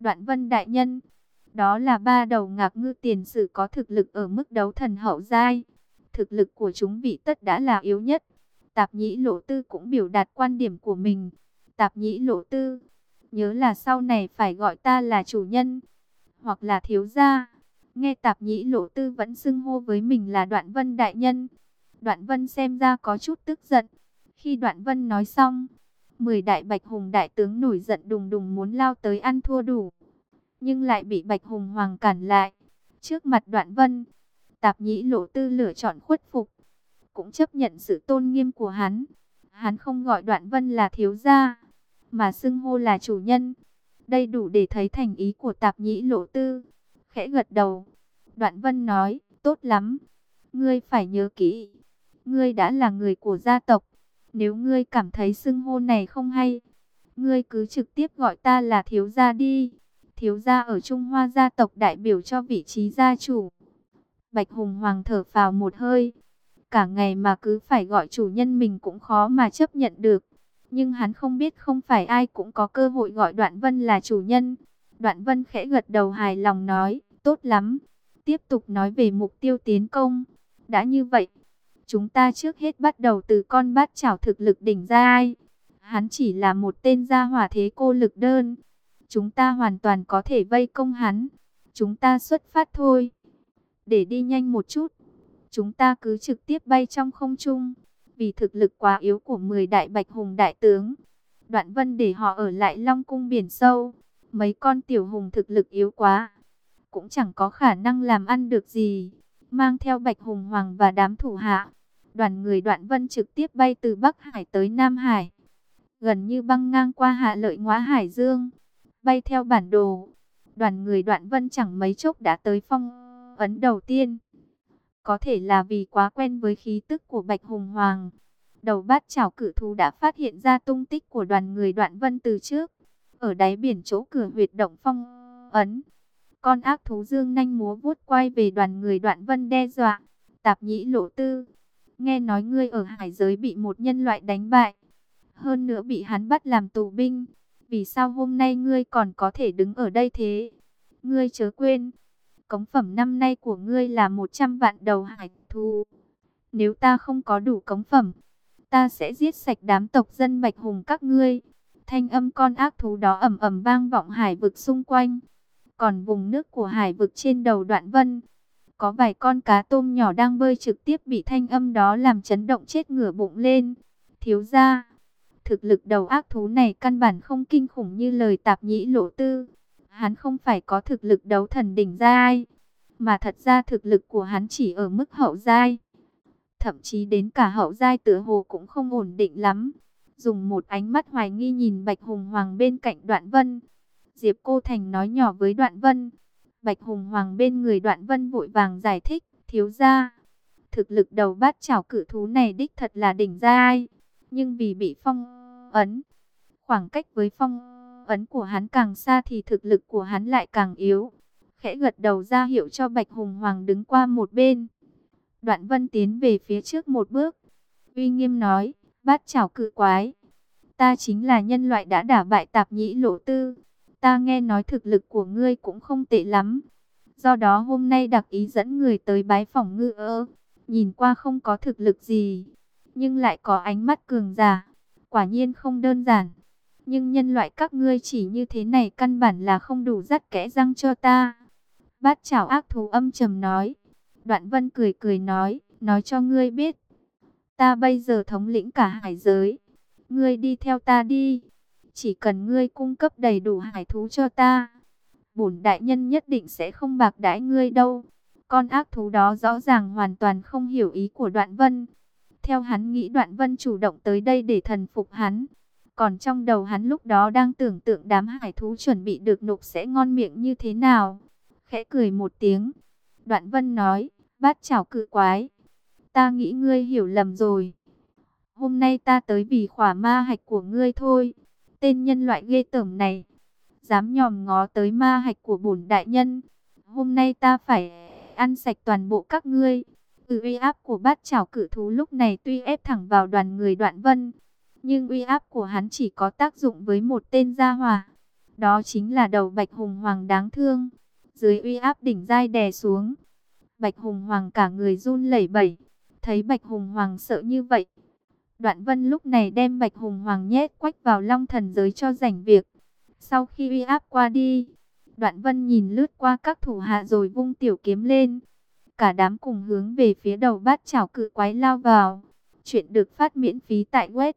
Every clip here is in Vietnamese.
Đoạn vân đại nhân, đó là ba đầu ngạc ngư tiền sử có thực lực ở mức đấu thần hậu giai. Thực lực của chúng vị tất đã là yếu nhất. Tạp nhĩ lộ tư cũng biểu đạt quan điểm của mình. Tạp nhĩ lộ tư, nhớ là sau này phải gọi ta là chủ nhân, hoặc là thiếu gia. Nghe tạp nhĩ lộ tư vẫn xưng hô với mình là đoạn vân đại nhân. Đoạn vân xem ra có chút tức giận. Khi đoạn vân nói xong, mười đại bạch hùng đại tướng nổi giận đùng đùng muốn lao tới ăn thua đủ. Nhưng lại bị bạch hùng hoàng cản lại. Trước mặt đoạn vân, tạp nhĩ lộ tư lựa chọn khuất phục. Cũng chấp nhận sự tôn nghiêm của hắn. Hắn không gọi đoạn vân là thiếu gia, mà xưng hô là chủ nhân. Đây đủ để thấy thành ý của tạp nhĩ lộ tư. Khẽ gật đầu. Đoạn vân nói, tốt lắm. Ngươi phải nhớ kỹ. Ngươi đã là người của gia tộc. Nếu ngươi cảm thấy xưng hô này không hay, ngươi cứ trực tiếp gọi ta là thiếu gia đi. Thiếu gia ở Trung Hoa gia tộc đại biểu cho vị trí gia chủ. Bạch Hùng Hoàng thở phào một hơi. Cả ngày mà cứ phải gọi chủ nhân mình cũng khó mà chấp nhận được. Nhưng hắn không biết không phải ai cũng có cơ hội gọi Đoạn Vân là chủ nhân. Đoạn Vân khẽ gật đầu hài lòng nói, tốt lắm. Tiếp tục nói về mục tiêu tiến công. Đã như vậy, chúng ta trước hết bắt đầu từ con bát chảo thực lực đỉnh ra ai. Hắn chỉ là một tên gia hỏa thế cô lực đơn. Chúng ta hoàn toàn có thể vây công hắn. Chúng ta xuất phát thôi. Để đi nhanh một chút. Chúng ta cứ trực tiếp bay trong không trung. Vì thực lực quá yếu của 10 đại bạch hùng đại tướng. Đoạn vân để họ ở lại Long cung biển sâu. Mấy con tiểu hùng thực lực yếu quá. Cũng chẳng có khả năng làm ăn được gì. Mang theo bạch hùng hoàng và đám thủ hạ. Đoàn người đoạn vân trực tiếp bay từ Bắc Hải tới Nam Hải. Gần như băng ngang qua hạ lợi ngóa Hải Dương. Bay theo bản đồ. Đoàn người đoạn vân chẳng mấy chốc đã tới phong ấn đầu tiên. Có thể là vì quá quen với khí tức của Bạch Hùng Hoàng. Đầu bát chảo cử thú đã phát hiện ra tung tích của đoàn người đoạn vân từ trước. Ở đáy biển chỗ cửa huyệt động phong ấn. Con ác thú dương nhanh múa vuốt quay về đoàn người đoạn vân đe dọa. Tạp nhĩ lộ tư. Nghe nói ngươi ở hải giới bị một nhân loại đánh bại. Hơn nữa bị hắn bắt làm tù binh. Vì sao hôm nay ngươi còn có thể đứng ở đây thế? Ngươi chớ quên. Cống phẩm năm nay của ngươi là 100 vạn đầu hải thú. Nếu ta không có đủ cống phẩm, ta sẽ giết sạch đám tộc dân bạch hùng các ngươi. Thanh âm con ác thú đó ầm ầm vang vọng hải vực xung quanh. Còn vùng nước của hải vực trên đầu đoạn vân, có vài con cá tôm nhỏ đang bơi trực tiếp bị thanh âm đó làm chấn động chết ngửa bụng lên. Thiếu ra, thực lực đầu ác thú này căn bản không kinh khủng như lời tạp nhĩ lộ tư. Hắn không phải có thực lực đấu thần đỉnh giai, mà thật ra thực lực của hắn chỉ ở mức hậu giai. Thậm chí đến cả hậu giai tựa hồ cũng không ổn định lắm. Dùng một ánh mắt hoài nghi nhìn Bạch Hùng Hoàng bên cạnh Đoạn Vân. Diệp Cô Thành nói nhỏ với Đoạn Vân. Bạch Hùng Hoàng bên người Đoạn Vân vội vàng giải thích, thiếu gia. Thực lực đầu bát chảo cử thú này đích thật là đỉnh giai, nhưng vì bị phong ấn, khoảng cách với phong ấn của hắn càng xa thì thực lực của hắn lại càng yếu. Khẽ gật đầu ra hiệu cho Bạch Hùng Hoàng đứng qua một bên. Đoạn Vân tiến về phía trước một bước, uy nghiêm nói, bát chảo cự quái. Ta chính là nhân loại đã đả bại tạp nhĩ lộ tư ta nghe nói thực lực của ngươi cũng không tệ lắm. Do đó hôm nay đặc ý dẫn người tới bái phòng ngư ơ, nhìn qua không có thực lực gì, nhưng lại có ánh mắt cường giả, quả nhiên không đơn giản. Nhưng nhân loại các ngươi chỉ như thế này căn bản là không đủ dắt kẽ răng cho ta. Bát chảo ác thú âm trầm nói. Đoạn vân cười cười nói, nói cho ngươi biết. Ta bây giờ thống lĩnh cả hải giới. Ngươi đi theo ta đi. Chỉ cần ngươi cung cấp đầy đủ hải thú cho ta, bổn đại nhân nhất định sẽ không bạc đãi ngươi đâu. Con ác thú đó rõ ràng hoàn toàn không hiểu ý của Đoạn Vân. Theo hắn nghĩ Đoạn Vân chủ động tới đây để thần phục hắn. Còn trong đầu hắn lúc đó đang tưởng tượng đám hải thú chuẩn bị được nục sẽ ngon miệng như thế nào. Khẽ cười một tiếng. Đoạn Vân nói, bát chảo cự quái. Ta nghĩ ngươi hiểu lầm rồi. Hôm nay ta tới vì khỏa ma hạch của ngươi thôi. Tên nhân loại ghê tởm này, dám nhòm ngó tới ma hạch của bổn đại nhân. Hôm nay ta phải ăn sạch toàn bộ các ngươi. Ừ uy áp của bát chảo cử thú lúc này tuy ép thẳng vào đoàn người đoạn vân. Nhưng uy áp của hắn chỉ có tác dụng với một tên gia hòa. Đó chính là đầu Bạch Hùng Hoàng đáng thương. Dưới uy áp đỉnh dai đè xuống. Bạch Hùng Hoàng cả người run lẩy bẩy. Thấy Bạch Hùng Hoàng sợ như vậy. Đoạn vân lúc này đem Bạch Hùng Hoàng nhét quách vào long thần giới cho rảnh việc. Sau khi uy áp qua đi, Đoạn vân nhìn lướt qua các thủ hạ rồi vung tiểu kiếm lên. Cả đám cùng hướng về phía đầu bát chảo cự quái lao vào. Chuyện được phát miễn phí tại web.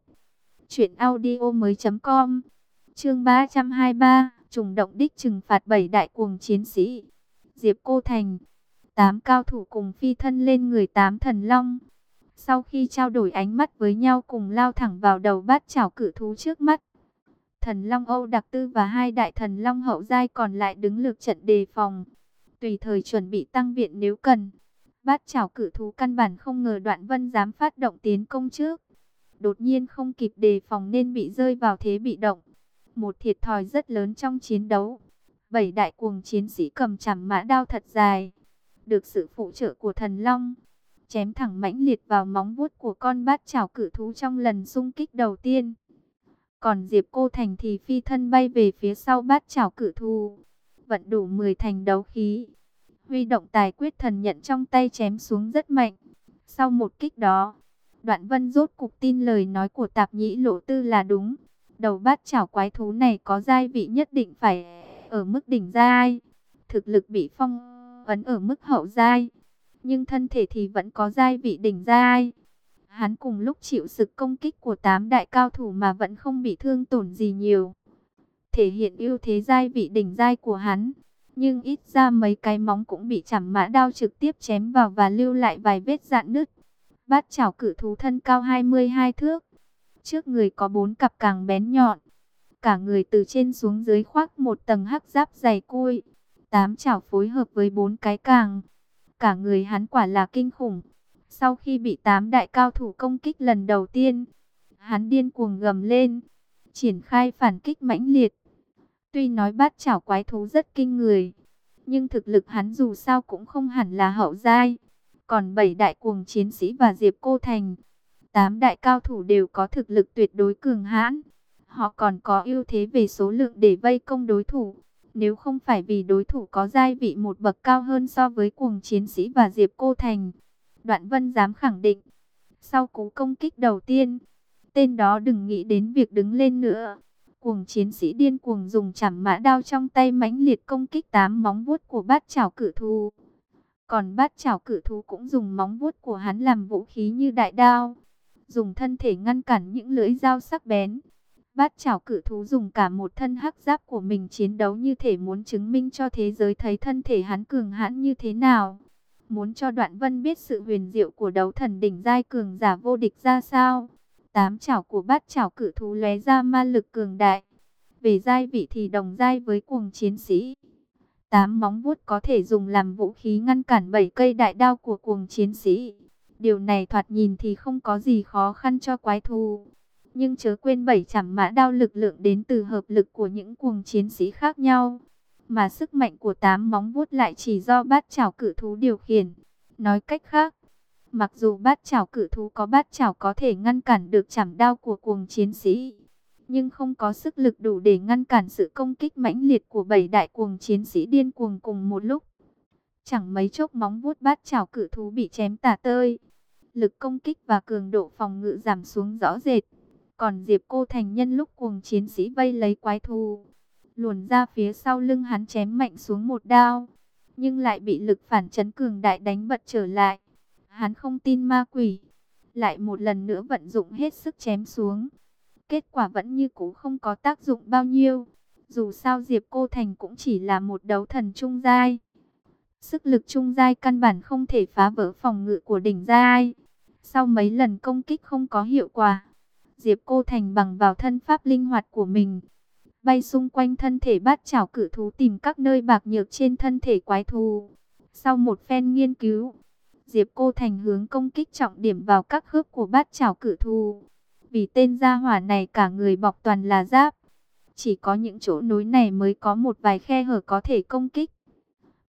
Chuyện audio mới com. Chương 323. Trùng động đích trừng phạt bảy đại cuồng chiến sĩ. Diệp Cô Thành. Tám cao thủ cùng phi thân lên người tám thần long. Sau khi trao đổi ánh mắt với nhau cùng lao thẳng vào đầu bát chảo cử thú trước mắt. Thần Long Âu Đặc Tư và hai đại thần Long Hậu Giai còn lại đứng lược trận đề phòng. Tùy thời chuẩn bị tăng viện nếu cần. Bát chảo cử thú căn bản không ngờ đoạn vân dám phát động tiến công trước. Đột nhiên không kịp đề phòng nên bị rơi vào thế bị động. Một thiệt thòi rất lớn trong chiến đấu. Bảy đại cuồng chiến sĩ cầm chằm mã đao thật dài. Được sự phụ trợ của thần Long. Chém thẳng mãnh liệt vào móng vuốt của con bát chảo cử thú trong lần xung kích đầu tiên. Còn Diệp Cô Thành thì phi thân bay về phía sau bát chảo cử thú, Vận đủ 10 thành đấu khí. Huy động tài quyết thần nhận trong tay chém xuống rất mạnh. Sau một kích đó, Đoạn Vân rốt cục tin lời nói của tạp nhĩ lộ tư là đúng. Đầu bát chảo quái thú này có giai vị nhất định phải ở mức đỉnh giai. Thực lực bị phong ấn ở mức hậu giai. Nhưng thân thể thì vẫn có giai vị đỉnh giai. Hắn cùng lúc chịu sự công kích của tám đại cao thủ mà vẫn không bị thương tổn gì nhiều. Thể hiện ưu thế giai vị đỉnh giai của hắn. Nhưng ít ra mấy cái móng cũng bị chảm mã đao trực tiếp chém vào và lưu lại vài vết dạn nứt. Bát chảo cử thú thân cao 22 thước. Trước người có bốn cặp càng bén nhọn. Cả người từ trên xuống dưới khoác một tầng hắc giáp dày cui. Tám chảo phối hợp với bốn cái càng. Cả người hắn quả là kinh khủng. Sau khi bị tám đại cao thủ công kích lần đầu tiên, hắn điên cuồng gầm lên, triển khai phản kích mãnh liệt. Tuy nói bát chảo quái thú rất kinh người, nhưng thực lực hắn dù sao cũng không hẳn là hậu giai. Còn bảy đại cuồng chiến sĩ và Diệp Cô Thành, tám đại cao thủ đều có thực lực tuyệt đối cường hãn. Họ còn có ưu thế về số lượng để vây công đối thủ. Nếu không phải vì đối thủ có giai vị một bậc cao hơn so với cuồng chiến sĩ và Diệp Cô Thành, Đoạn Vân dám khẳng định. Sau cú công kích đầu tiên, tên đó đừng nghĩ đến việc đứng lên nữa. Cuồng chiến sĩ điên cuồng dùng chảm mã đao trong tay mãnh liệt công kích tám móng vuốt của bát chảo cử thú. Còn bát chảo cử thú cũng dùng móng vuốt của hắn làm vũ khí như đại đao. Dùng thân thể ngăn cản những lưỡi dao sắc bén. Bát chảo cử thú dùng cả một thân hắc giáp của mình chiến đấu như thể muốn chứng minh cho thế giới thấy thân thể hắn cường hãn như thế nào muốn cho Đoạn Vân biết sự huyền diệu của đấu thần đỉnh giai cường giả vô địch ra sao. Tám chảo của bát chảo cử thú lóe ra ma lực cường đại. Về giai vị thì đồng giai với cuồng chiến sĩ. Tám móng vuốt có thể dùng làm vũ khí ngăn cản bảy cây đại đao của cuồng chiến sĩ. Điều này thoạt nhìn thì không có gì khó khăn cho quái thú. Nhưng chớ quên bảy chảm mã đao lực lượng đến từ hợp lực của những cuồng chiến sĩ khác nhau mà sức mạnh của tám móng vuốt lại chỉ do bát chảo cử thú điều khiển. Nói cách khác, mặc dù bát chảo cử thú có bát chảo có thể ngăn cản được chảm đao của cuồng chiến sĩ, nhưng không có sức lực đủ để ngăn cản sự công kích mãnh liệt của bảy đại cuồng chiến sĩ điên cuồng cùng một lúc. Chẳng mấy chốc móng vuốt bát chảo cử thú bị chém tả tơi. Lực công kích và cường độ phòng ngự giảm xuống rõ rệt. Còn Diệp Cô Thành nhân lúc cuồng chiến sĩ vây lấy quái thú, luồn ra phía sau lưng hắn chém mạnh xuống một đao, nhưng lại bị lực phản chấn cường đại đánh bật trở lại. Hắn không tin ma quỷ, lại một lần nữa vận dụng hết sức chém xuống. Kết quả vẫn như cũ không có tác dụng bao nhiêu. Dù sao Diệp Cô Thành cũng chỉ là một đấu thần trung giai. Sức lực trung giai căn bản không thể phá vỡ phòng ngự của đỉnh giai. Sau mấy lần công kích không có hiệu quả, Diệp Cô Thành bằng vào thân pháp linh hoạt của mình, bay xung quanh thân thể bát chảo cử thú tìm các nơi bạc nhược trên thân thể quái thú. Sau một phen nghiên cứu, Diệp Cô Thành hướng công kích trọng điểm vào các khớp của bát chảo cử thú. Vì tên gia hỏa này cả người bọc toàn là giáp. Chỉ có những chỗ nối này mới có một vài khe hở có thể công kích.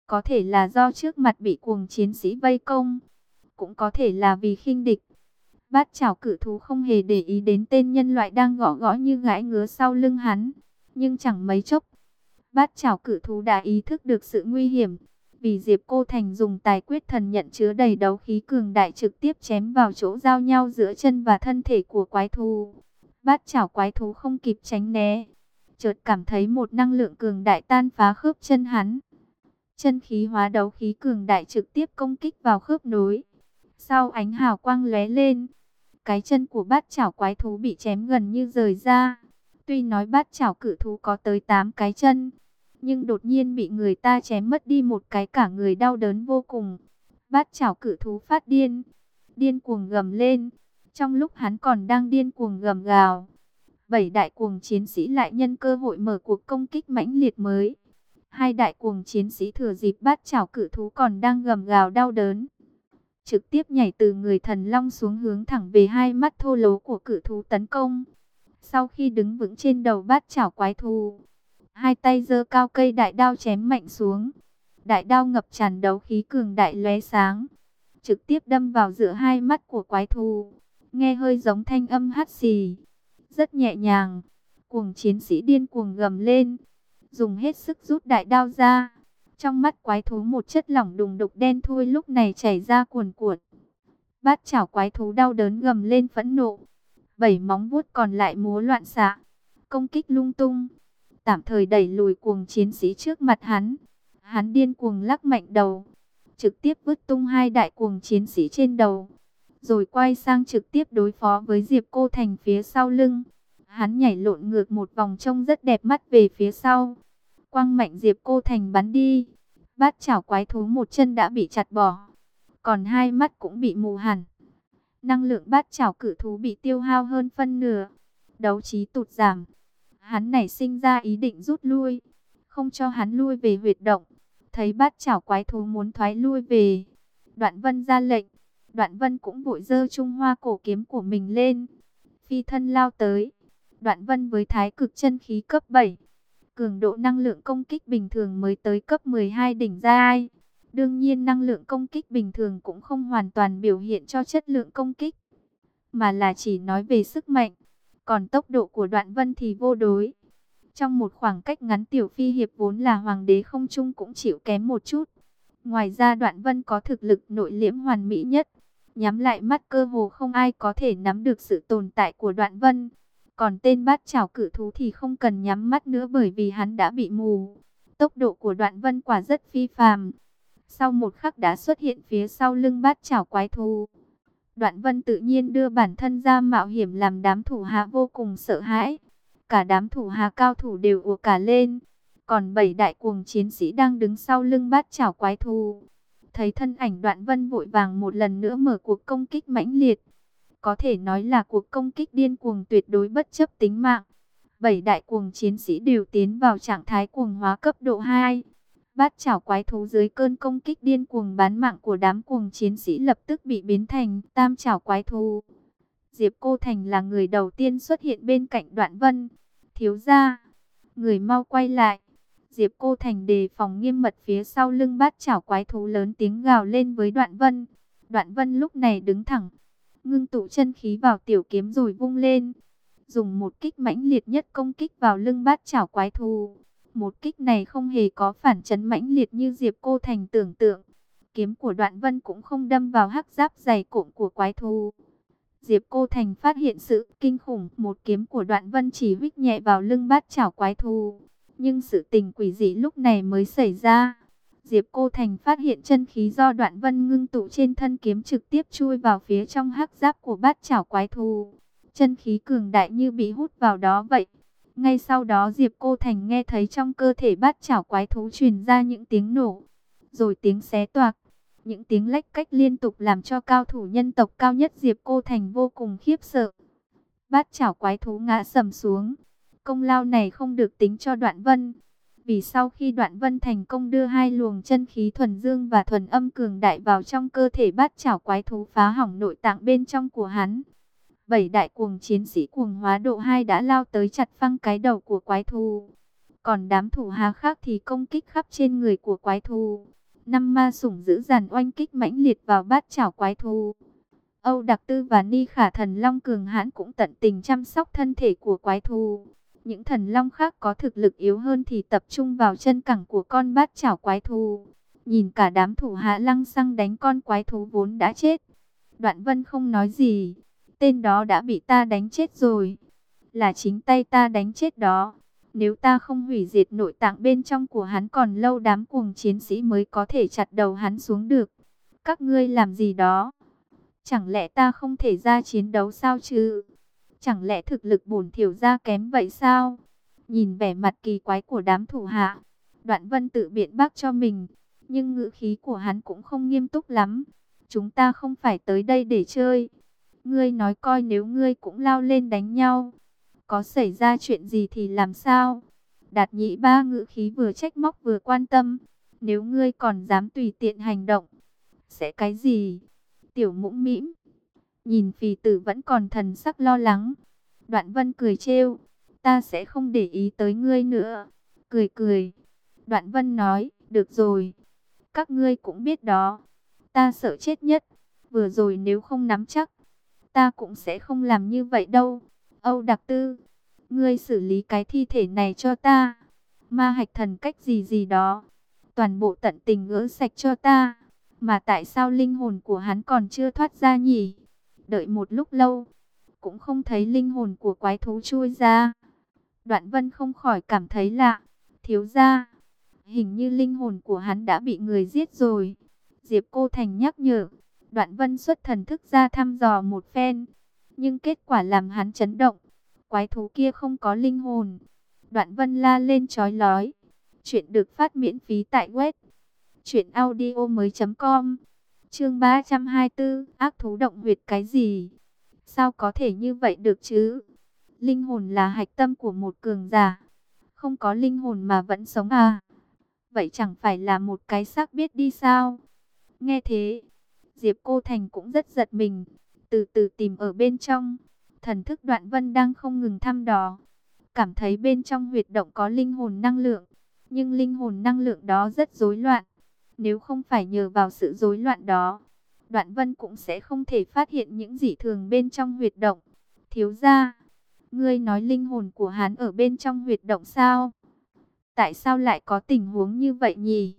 Có thể là do trước mặt bị cuồng chiến sĩ vây công. Cũng có thể là vì khinh địch. Bát chảo cử thú không hề để ý đến tên nhân loại đang gõ gõ như gãi ngứa sau lưng hắn. Nhưng chẳng mấy chốc, Bát chảo cử thú đã ý thức được sự nguy hiểm. Vì Diệp Cô Thành dùng tài quyết thần nhận chứa đầy đấu khí cường đại trực tiếp chém vào chỗ giao nhau giữa chân và thân thể của quái thú. Bát chảo quái thú không kịp tránh né. Chợt cảm thấy một năng lượng cường đại tan phá khớp chân hắn. Chân khí hóa đấu khí cường đại trực tiếp công kích vào khớp nối. Sau ánh hào quang lóe lên, cái chân của bát chảo quái thú bị chém gần như rời ra. Tuy nói bát chảo cử thú có tới 8 cái chân, nhưng đột nhiên bị người ta chém mất đi một cái cả người đau đớn vô cùng. Bát chảo cử thú phát điên, điên cuồng gầm lên. Trong lúc hắn còn đang điên cuồng gầm gào, bảy đại cuồng chiến sĩ lại nhân cơ hội mở cuộc công kích mãnh liệt mới. Hai đại cuồng chiến sĩ thừa dịp bát chảo cử thú còn đang gầm gào đau đớn. Trực tiếp nhảy từ người thần long xuống hướng thẳng về hai mắt thô lố của cử thú tấn công. Sau khi đứng vững trên đầu bát chảo quái thú, hai tay giơ cao cây đại đao chém mạnh xuống. Đại đao ngập tràn đấu khí cường đại lóe sáng, trực tiếp đâm vào giữa hai mắt của quái thú. Nghe hơi giống thanh âm hắt xì, rất nhẹ nhàng. Cuồng chiến sĩ điên cuồng gầm lên, dùng hết sức rút đại đao ra. Trong mắt quái thú một chất lỏng đùng đục đen thui lúc này chảy ra cuồn cuộn. Bát chảo quái thú đau đớn gầm lên phẫn nộ. Bảy móng vuốt còn lại múa loạn xạ, công kích lung tung tạm thời đẩy lùi cuồng chiến sĩ trước mặt hắn. Hắn điên cuồng lắc mạnh đầu, trực tiếp vứt tung hai đại cuồng chiến sĩ trên đầu, rồi quay sang trực tiếp đối phó với Diệp Cô Thành phía sau lưng. Hắn nhảy lộn ngược một vòng trông rất đẹp mắt về phía sau. Quang mạnh Diệp Cô Thành bắn đi. Bát chảo quái thú một chân đã bị chặt bỏ. Còn hai mắt cũng bị mù hẳn. Năng lượng bát chảo cử thú bị tiêu hao hơn phân nửa. Đấu trí tụt giảm hắn nảy sinh ra ý định rút lui, không cho hắn lui về huyệt động. Thấy bát chảo quái thú muốn thoái lui về, đoạn vân ra lệnh, đoạn vân cũng vội dơ trung hoa cổ kiếm của mình lên, phi thân lao tới. Đoạn vân với thái cực chân khí cấp 7, cường độ năng lượng công kích bình thường mới tới cấp 12 đỉnh giai. Đương nhiên năng lượng công kích bình thường cũng không hoàn toàn biểu hiện cho chất lượng công kích, mà là chỉ nói về sức mạnh. Còn tốc độ của đoạn vân thì vô đối. Trong một khoảng cách ngắn tiểu phi hiệp vốn là hoàng đế không trung cũng chịu kém một chút. Ngoài ra đoạn vân có thực lực nội liễm hoàn mỹ nhất. Nhắm lại mắt cơ hồ không ai có thể nắm được sự tồn tại của đoạn vân. Còn tên bát chảo cử thú thì không cần nhắm mắt nữa bởi vì hắn đã bị mù. Tốc độ của đoạn vân quả rất phi phàm. Sau một khắc đã xuất hiện phía sau lưng bát chảo quái thú. Đoạn vân tự nhiên đưa bản thân ra mạo hiểm làm đám thủ hạ vô cùng sợ hãi. Cả đám thủ hạ cao thủ đều ùa cả lên. Còn bảy đại cuồng chiến sĩ đang đứng sau lưng bát chảo quái thú Thấy thân ảnh đoạn vân vội vàng một lần nữa mở cuộc công kích mãnh liệt. Có thể nói là cuộc công kích điên cuồng tuyệt đối bất chấp tính mạng. Bảy đại cuồng chiến sĩ đều tiến vào trạng thái cuồng hóa cấp độ 2. Bát chảo quái thú dưới cơn công kích điên cuồng bán mạng của đám cuồng chiến sĩ lập tức bị biến thành tam chảo quái thú. Diệp Cô Thành là người đầu tiên xuất hiện bên cạnh đoạn vân. Thiếu ra, người mau quay lại. Diệp Cô Thành đề phòng nghiêm mật phía sau lưng bát chảo quái thú lớn tiếng gào lên với đoạn vân. Đoạn vân lúc này đứng thẳng, ngưng tụ chân khí vào tiểu kiếm rồi vung lên. Dùng một kích mãnh liệt nhất công kích vào lưng bát chảo quái thú. Một kích này không hề có phản chấn mãnh liệt như Diệp Cô Thành tưởng tượng. Kiếm của đoạn vân cũng không đâm vào hắc giáp dày cộm của quái thú. Diệp Cô Thành phát hiện sự kinh khủng, một kiếm của đoạn vân chỉ vích nhẹ vào lưng bát chảo quái thú. Nhưng sự tình quỷ dị lúc này mới xảy ra. Diệp Cô Thành phát hiện chân khí do đoạn vân ngưng tụ trên thân kiếm trực tiếp chui vào phía trong hắc giáp của bát chảo quái thú. Chân khí cường đại như bị hút vào đó vậy. Ngay sau đó Diệp Cô Thành nghe thấy trong cơ thể bát chảo quái thú truyền ra những tiếng nổ, rồi tiếng xé toạc. Những tiếng lách cách liên tục làm cho cao thủ nhân tộc cao nhất Diệp Cô Thành vô cùng khiếp sợ. Bát chảo quái thú ngã sầm xuống. Công lao này không được tính cho đoạn vân. Vì sau khi đoạn vân thành công đưa hai luồng chân khí thuần dương và thuần âm cường đại vào trong cơ thể bát chảo quái thú phá hỏng nội tạng bên trong của hắn bảy đại cuồng chiến sĩ cuồng hóa độ 2 đã lao tới chặt phăng cái đầu của quái thú. Còn đám thủ hạ khác thì công kích khắp trên người của quái thú. Năm ma sủng giữ dàn oanh kích mãnh liệt vào bát chảo quái thú. Âu Đặc Tư và Ni Khả Thần Long Cường Hãn cũng tận tình chăm sóc thân thể của quái thú. Những thần long khác có thực lực yếu hơn thì tập trung vào chân cẳng của con bát chảo quái thú. Nhìn cả đám thủ hạ lăng xăng đánh con quái thú vốn đã chết. Đoạn vân không nói gì. Tên đó đã bị ta đánh chết rồi. Là chính tay ta đánh chết đó. Nếu ta không hủy diệt nội tạng bên trong của hắn còn lâu đám cuồng chiến sĩ mới có thể chặt đầu hắn xuống được. Các ngươi làm gì đó? Chẳng lẽ ta không thể ra chiến đấu sao chứ? Chẳng lẽ thực lực bổn thiểu gia kém vậy sao? Nhìn vẻ mặt kỳ quái của đám thủ hạ, Đoạn Vân tự biện bác cho mình, nhưng ngữ khí của hắn cũng không nghiêm túc lắm. Chúng ta không phải tới đây để chơi. Ngươi nói coi nếu ngươi cũng lao lên đánh nhau, có xảy ra chuyện gì thì làm sao? Đạt nhị ba ngữ khí vừa trách móc vừa quan tâm. Nếu ngươi còn dám tùy tiện hành động, sẽ cái gì? Tiểu mũm mĩm, nhìn phì tử vẫn còn thần sắc lo lắng. Đoạn vân cười trêu, ta sẽ không để ý tới ngươi nữa. Cười cười, đoạn vân nói, được rồi, các ngươi cũng biết đó. Ta sợ chết nhất, vừa rồi nếu không nắm chắc, ta cũng sẽ không làm như vậy đâu. Âu Đặc Tư, ngươi xử lý cái thi thể này cho ta. Ma hạch thần cách gì gì đó, toàn bộ tận tình gỡ sạch cho ta. Mà tại sao linh hồn của hắn còn chưa thoát ra nhỉ? Đợi một lúc lâu, cũng không thấy linh hồn của quái thú chui ra. Đoạn vân không khỏi cảm thấy lạ. Thiếu ra, hình như linh hồn của hắn đã bị người giết rồi. Diệp Cô Thành nhắc nhở. Đoạn vân xuất thần thức ra thăm dò một phen. Nhưng kết quả làm hắn chấn động. Quái thú kia không có linh hồn. Đoạn vân la lên chói lói. Chuyện được phát miễn phí tại web. Chuyện audio mới.com Chương 324 Ác thú động huyệt cái gì? Sao có thể như vậy được chứ? Linh hồn là hạch tâm của một cường giả. Không có linh hồn mà vẫn sống à? Vậy chẳng phải là một cái xác biết đi sao? Nghe thế, Diệp Cô Thành cũng rất giật mình. Từ từ tìm ở bên trong. Thần thức đoạn vân đang không ngừng thăm dò. Cảm thấy bên trong huyệt động có linh hồn năng lượng. Nhưng linh hồn năng lượng đó rất rối loạn nếu không phải nhờ vào sự rối loạn đó, Đoạn Vân cũng sẽ không thể phát hiện những dị thường bên trong huyệt động. Thiếu gia, ngươi nói linh hồn của hắn ở bên trong huyệt động sao? Tại sao lại có tình huống như vậy nhỉ?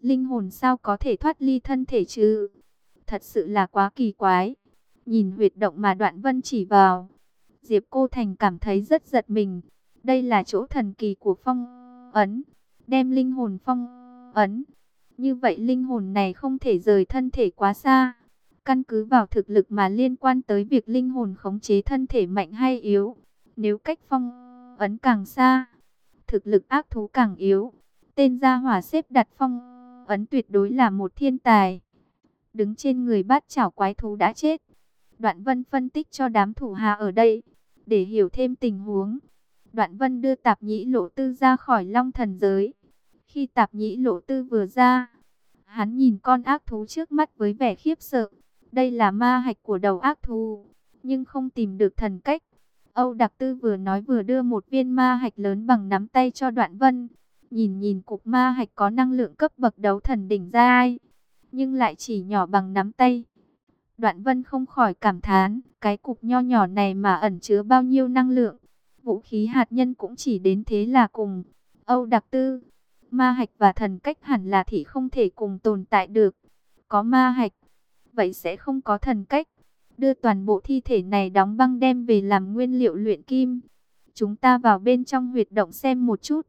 Linh hồn sao có thể thoát ly thân thể chứ? Thật sự là quá kỳ quái. Nhìn huyệt động mà Đoạn Vân chỉ vào, Diệp Cô Thành cảm thấy rất giật mình. Đây là chỗ thần kỳ của phong ấn, đem linh hồn phong ấn như vậy linh hồn này không thể rời thân thể quá xa. Căn cứ vào thực lực mà liên quan tới việc linh hồn khống chế thân thể mạnh hay yếu. Nếu cách phong ấn càng xa, thực lực ác thú càng yếu. Tên gia hỏa xếp đặt phong ấn tuyệt đối là một thiên tài. Đứng trên người bát chảo quái thú đã chết. Đoạn vân phân tích cho đám thủ hạ ở đây. Để hiểu thêm tình huống. Đoạn vân đưa tạp nhĩ lộ tư ra khỏi long thần giới. Khi tạp nhĩ lộ tư vừa ra, hắn nhìn con ác thú trước mắt với vẻ khiếp sợ. Đây là ma hạch của đầu ác thú, nhưng không tìm được thần cách. Âu Đặc Tư vừa nói vừa đưa một viên ma hạch lớn bằng nắm tay cho Đoạn Vân. Nhìn nhìn cục ma hạch có năng lượng cấp bậc đấu thần đỉnh ra ai, nhưng lại chỉ nhỏ bằng nắm tay. Đoạn Vân không khỏi cảm thán, cái cục nho nhỏ này mà ẩn chứa bao nhiêu năng lượng. Vũ khí hạt nhân cũng chỉ đến thế là cùng. Âu Đặc Tư, ma hạch và thần cách hẳn là thì không thể cùng tồn tại được. Có ma hạch, vậy sẽ không có thần cách. Đưa toàn bộ thi thể này đóng băng đem về làm nguyên liệu luyện kim. Chúng ta vào bên trong huyệt động xem một chút.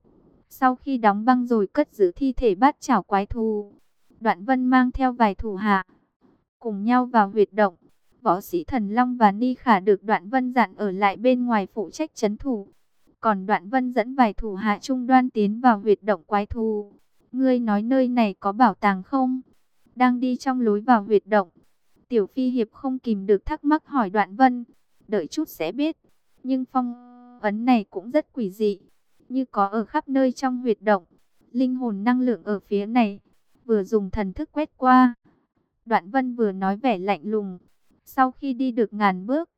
Sau khi đóng băng rồi cất giữ thi thể bát chảo quái thù. Đoạn vân mang theo vài thủ hạ. Cùng nhau vào huyệt động. Võ sĩ Thần Long và Ni Khả được Đoạn Vân dặn ở lại bên ngoài phụ trách chấn thủ. Còn đoạn vân dẫn vài thủ hạ trung đoan tiến vào huyệt động quái thú. Ngươi nói nơi này có bảo tàng không? Đang đi trong lối vào huyệt động. Tiểu phi hiệp không kìm được thắc mắc hỏi đoạn vân. Đợi chút sẽ biết. Nhưng phong ấn này cũng rất quỷ dị. Như có ở khắp nơi trong huyệt động. Linh hồn năng lượng ở phía này. Vừa dùng thần thức quét qua. Đoạn vân vừa nói vẻ lạnh lùng. Sau khi đi được ngàn bước,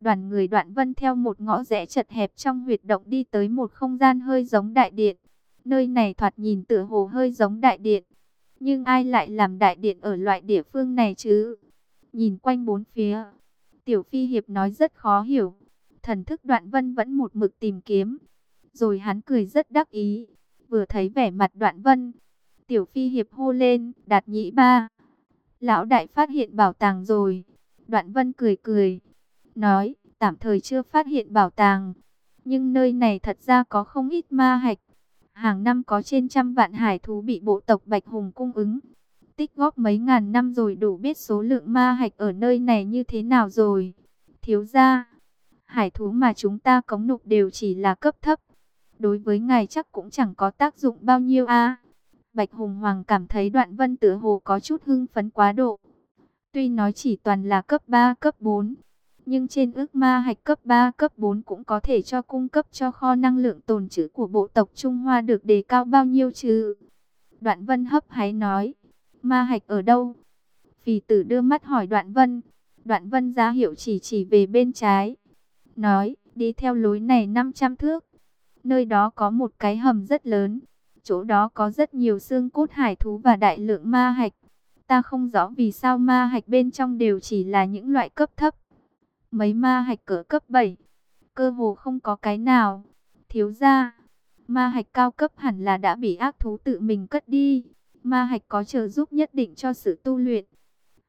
Đoàn người đoạn vân theo một ngõ rẽ chật hẹp trong huyệt động đi tới một không gian hơi giống đại điện. Nơi này thoạt nhìn tựa hồ hơi giống đại điện. Nhưng ai lại làm đại điện ở loại địa phương này chứ? Nhìn quanh bốn phía, Tiểu Phi Hiệp nói rất khó hiểu. Thần thức đoạn vân vẫn một mực tìm kiếm. Rồi hắn cười rất đắc ý, vừa thấy vẻ mặt đoạn vân. Tiểu phi hiệp hô lên, đạt nhĩ ba. Lão đại phát hiện bảo tàng rồi. Đoạn vân cười cười, nói, tạm thời chưa phát hiện bảo tàng. Nhưng nơi này thật ra có không ít ma hạch. Hàng năm có trên trăm vạn hải thú bị bộ tộc Bạch Hùng cung ứng. Tích góp mấy ngàn năm rồi đủ biết số lượng ma hạch ở nơi này như thế nào rồi. Thiếu ra, hải thú mà chúng ta cống nộp đều chỉ là cấp thấp. Đối với ngài chắc cũng chẳng có tác dụng bao nhiêu a. Bạch Hùng Hoàng cảm thấy đoạn vân tử hồ có chút hưng phấn quá độ. Tuy nói chỉ toàn là cấp 3, cấp 4, nhưng trên ước ma hạch cấp 3, cấp 4 cũng có thể cho cung cấp cho kho năng lượng tồn trữ của bộ tộc Trung Hoa được đề cao bao nhiêu chứ? Đoạn Vân hấp hái nói, ma hạch ở đâu? Phì tử đưa mắt hỏi Đoạn Vân, Đoạn Vân ra hiệu chỉ chỉ về bên trái, nói, đi theo lối này 500 thước, nơi đó có một cái hầm rất lớn, chỗ đó có rất nhiều xương cốt hải thú và đại lượng ma hạch. Ta không rõ vì sao ma hạch bên trong đều chỉ là những loại cấp thấp. Mấy ma hạch cỡ cấp 7, cơ hồ không có cái nào. Thiếu ra, ma hạch cao cấp hẳn là đã bị ác thú tự mình cất đi. Ma hạch có trợ giúp nhất định cho sự tu luyện.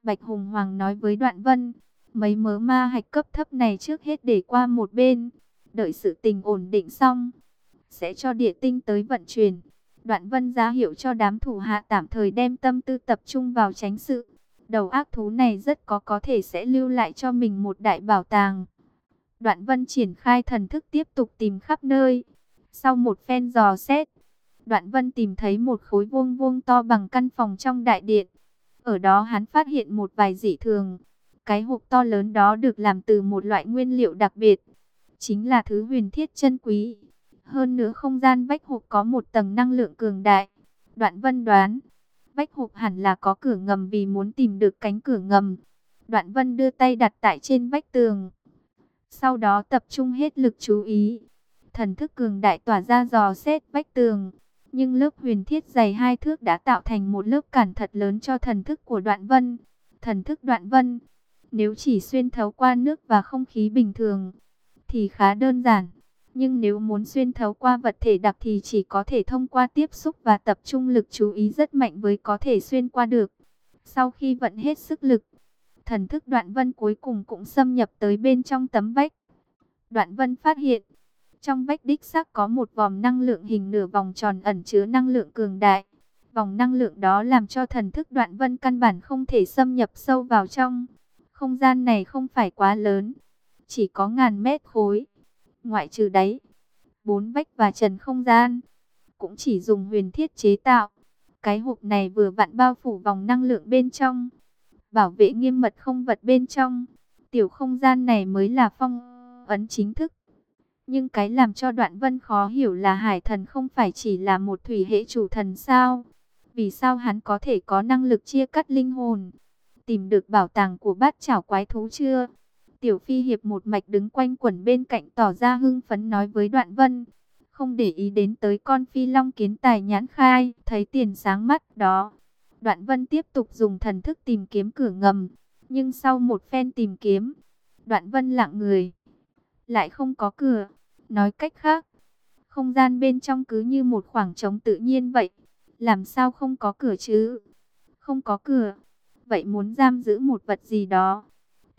Bạch Hùng Hoàng nói với Đoạn Vân, mấy mớ ma hạch cấp thấp này trước hết để qua một bên. Đợi sự tình ổn định xong, sẽ cho địa tinh tới vận chuyển. Đoạn Vân ra hiệu cho đám thủ hạ tạm thời đem tâm tư tập trung vào tránh sự. Đầu ác thú này rất có có thể sẽ lưu lại cho mình một đại bảo tàng. Đoạn Vân triển khai thần thức tiếp tục tìm khắp nơi. Sau một phen dò xét, Đoạn Vân tìm thấy một khối vuông vuông to bằng căn phòng trong đại điện. Ở đó hắn phát hiện một vài dị thường. Cái hộp to lớn đó được làm từ một loại nguyên liệu đặc biệt. Chính là thứ huyền thiết chân quý. Hơn nữa không gian vách hộp có một tầng năng lượng cường đại. Đoạn Vân đoán, vách hộp hẳn là có cửa ngầm vì muốn tìm được cánh cửa ngầm. Đoạn Vân đưa tay đặt tại trên vách tường. Sau đó tập trung hết lực chú ý. Thần thức cường đại tỏa ra dò xét vách tường. Nhưng lớp huyền thiết dày hai thước đã tạo thành một lớp cản thật lớn cho thần thức của Đoạn Vân. Thần thức Đoạn Vân, nếu chỉ xuyên thấu qua nước và không khí bình thường, thì khá đơn giản. Nhưng nếu muốn xuyên thấu qua vật thể đặc thì chỉ có thể thông qua tiếp xúc và tập trung lực chú ý rất mạnh với có thể xuyên qua được. Sau khi vận hết sức lực, thần thức đoạn vân cuối cùng cũng xâm nhập tới bên trong tấm vách. Đoạn vân phát hiện, trong vách đích xác có một vòng năng lượng hình nửa vòng tròn ẩn chứa năng lượng cường đại. Vòng năng lượng đó làm cho thần thức đoạn vân căn bản không thể xâm nhập sâu vào trong. Không gian này không phải quá lớn, chỉ có ngàn mét khối ngoại trừ đáy, bốn vách và trần không gian, cũng chỉ dùng huyền thiết chế tạo. Cái hộp này vừa vặn bao phủ vòng năng lượng bên trong, bảo vệ nghiêm mật không vật bên trong. Tiểu không gian này mới là phong ấn chính thức. Nhưng cái làm cho đoạn vân khó hiểu là hải thần không phải chỉ là một thủy hệ chủ thần sao? Vì sao hắn có thể có năng lực chia cắt linh hồn? Tìm được bảo tàng của bát chảo quái thú chưa? Tiểu Phi Hiệp một mạch đứng quanh quẩn bên cạnh tỏ ra hưng phấn nói với Đoạn Vân. Không để ý đến tới con Phi Long kiến tài nhãn khai, thấy tiền sáng mắt đó. Đoạn Vân tiếp tục dùng thần thức tìm kiếm cửa ngầm. Nhưng sau một phen tìm kiếm, Đoạn Vân lặng người. Lại không có cửa. Nói cách khác, không gian bên trong cứ như một khoảng trống tự nhiên vậy. Làm sao không có cửa chứ? Không có cửa. Vậy muốn giam giữ một vật gì đó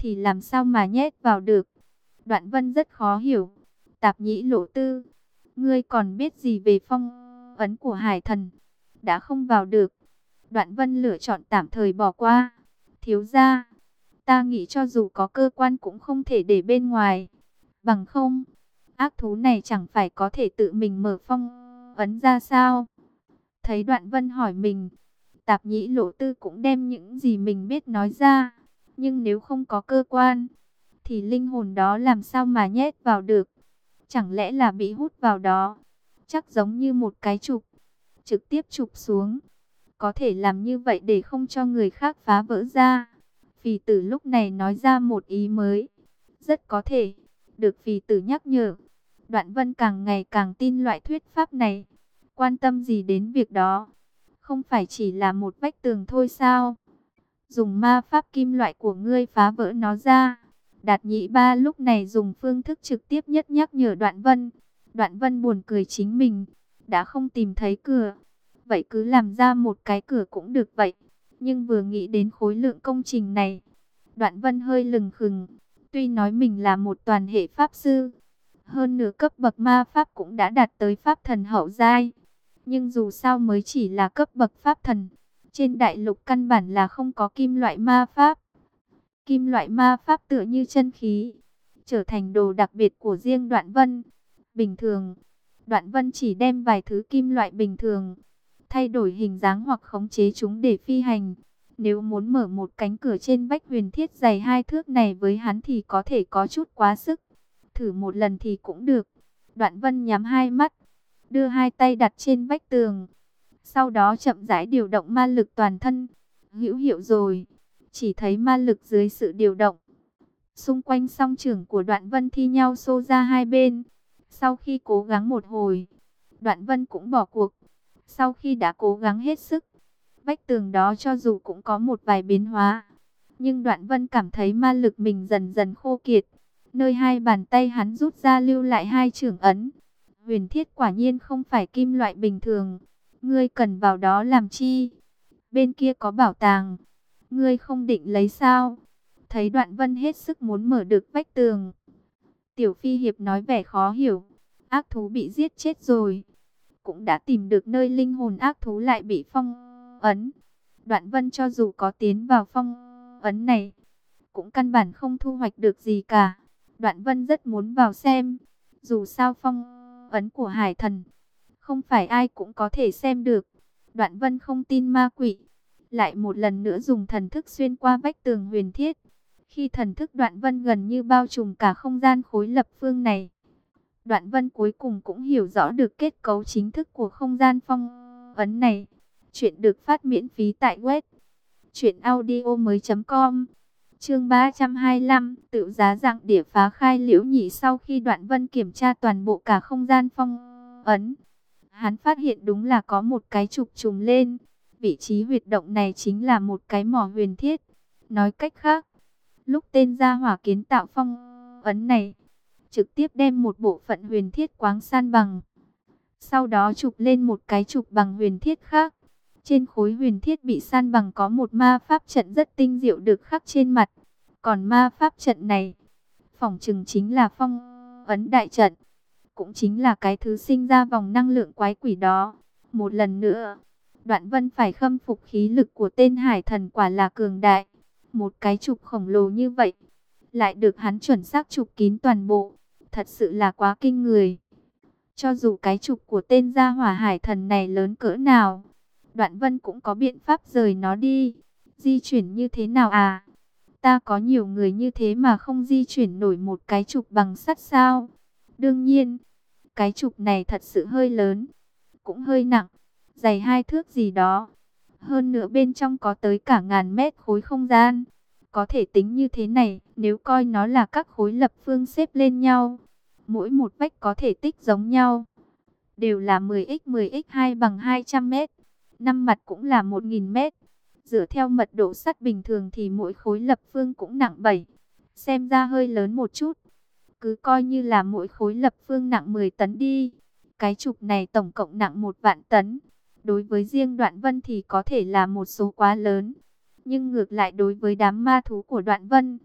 thì làm sao mà nhét vào được. Đoạn vân rất khó hiểu. Tạp nhĩ lộ tư, ngươi còn biết gì về phong ấn của hải thần? Đã không vào được. Đoạn vân lựa chọn tạm thời bỏ qua. Thiếu ra, ta nghĩ cho dù có cơ quan cũng không thể để bên ngoài. Bằng không, ác thú này chẳng phải có thể tự mình mở phong ấn ra sao? Thấy đoạn vân hỏi mình, tạp nhĩ lộ tư cũng đem những gì mình biết nói ra. Nhưng nếu không có cơ quan, thì linh hồn đó làm sao mà nhét vào được? Chẳng lẽ là bị hút vào đó? Chắc giống như một cái trục, trực tiếp chụp xuống. Có thể làm như vậy để không cho người khác phá vỡ ra. Phì tử lúc này nói ra một ý mới. Rất có thể, được phì tử nhắc nhở. Đoạn vân càng ngày càng tin loại thuyết pháp này. Quan tâm gì đến việc đó? Không phải chỉ là một vách tường thôi sao? Dùng ma pháp kim loại của ngươi phá vỡ nó ra. Đạt nhị ba lúc này dùng phương thức trực tiếp nhất nhắc nhở đoạn vân. Đoạn vân buồn cười chính mình, đã không tìm thấy cửa. Vậy cứ làm ra một cái cửa cũng được vậy. Nhưng vừa nghĩ đến khối lượng công trình này, đoạn vân hơi lừng khừng. Tuy nói mình là một toàn hệ pháp sư, hơn nửa cấp bậc ma pháp cũng đã đạt tới pháp thần hậu giai. Nhưng dù sao mới chỉ là cấp bậc pháp thần, trên đại lục căn bản là không có kim loại ma pháp. Kim loại ma pháp tựa như chân khí, trở thành đồ đặc biệt của riêng đoạn vân. Bình thường, đoạn vân chỉ đem vài thứ kim loại bình thường, thay đổi hình dáng hoặc khống chế chúng để phi hành. Nếu muốn mở một cánh cửa trên vách huyền thiết dày hai thước này với hắn thì có thể có chút quá sức. Thử một lần thì cũng được. Đoạn vân nhắm hai mắt, đưa hai tay đặt trên vách tường. Sau đó chậm rãi điều động ma lực toàn thân. Hữu hiệu rồi. Chỉ thấy ma lực dưới sự điều động. Xung quanh song trưởng của đoạn vân thi nhau xô ra hai bên. Sau khi cố gắng một hồi, đoạn vân cũng bỏ cuộc. Sau khi đã cố gắng hết sức, vách tường đó cho dù cũng có một vài biến hóa. Nhưng đoạn vân cảm thấy ma lực mình dần dần khô kiệt. Nơi hai bàn tay hắn rút ra lưu lại hai trưởng ấn. Huyền thiết quả nhiên không phải kim loại bình thường. Ngươi cần vào đó làm chi? Bên kia có bảo tàng. Ngươi không định lấy sao? Thấy đoạn vân hết sức muốn mở được vách tường. Tiểu Phi Hiệp nói vẻ khó hiểu. Ác thú bị giết chết rồi. Cũng đã tìm được nơi linh hồn ác thú lại bị phong ấn. Đoạn vân cho dù có tiến vào phong ấn này. Cũng căn bản không thu hoạch được gì cả. Đoạn vân rất muốn vào xem. Dù sao phong ấn của hải thần. Không phải ai cũng có thể xem được. Đoạn vân không tin ma quỷ. Lại một lần nữa dùng thần thức xuyên qua vách tường huyền thiết. Khi thần thức đoạn vân gần như bao trùm cả không gian khối lập phương này. Đoạn vân cuối cùng cũng hiểu rõ được kết cấu chính thức của không gian phong ấn này. Chuyện được phát miễn phí tại web. Chuyện audio mới.com Chương 325, tự giá dạng địa phá khai liễu nhị sau khi đoạn vân kiểm tra toàn bộ cả không gian phong ấn. Hắn phát hiện đúng là có một cái trục trùng lên. Vị trí huyệt động này chính là một cái mỏ huyền thiết. Nói cách khác, lúc tên gia hỏa kiến tạo phong ấn này, trực tiếp đem một bộ phận huyền thiết quáng san bằng. Sau đó chụp lên một cái trục bằng huyền thiết khác. Trên khối huyền thiết bị san bằng có một ma pháp trận rất tinh diệu được khắc trên mặt. Còn ma pháp trận này, phòng trừng chính là phong ấn đại trận. Cũng chính là cái thứ sinh ra vòng năng lượng quái quỷ đó. Một lần nữa, đoạn vân phải khâm phục khí lực của tên hải thần quả là cường đại. Một cái trục khổng lồ như vậy, lại được hắn chuẩn xác trục kín toàn bộ. Thật sự là quá kinh người. Cho dù cái trục của tên gia hỏa hải thần này lớn cỡ nào, Đoạn Vân cũng có biện pháp rời nó đi. Di chuyển như thế nào à? Ta có nhiều người như thế mà không di chuyển nổi một cái trục bằng sắt sao? Đương nhiên, cái trục này thật sự hơi lớn, cũng hơi nặng, dày hai thước gì đó. Hơn nữa bên trong có tới cả ngàn mét khối không gian. Có thể tính như thế này, nếu coi nó là các khối lập phương xếp lên nhau. Mỗi một vách có thể tích giống nhau. Đều là 10x10x2 bằng 200 mét năm mặt cũng là 1.000 mét. Dựa theo mật độ sắt bình thường thì mỗi khối lập phương cũng nặng 7. Xem ra hơi lớn một chút. Cứ coi như là mỗi khối lập phương nặng 10 tấn đi. Cái trục này tổng cộng nặng một vạn tấn. Đối với riêng đoạn vân thì có thể là một số quá lớn. Nhưng ngược lại đối với đám ma thú của đoạn vân,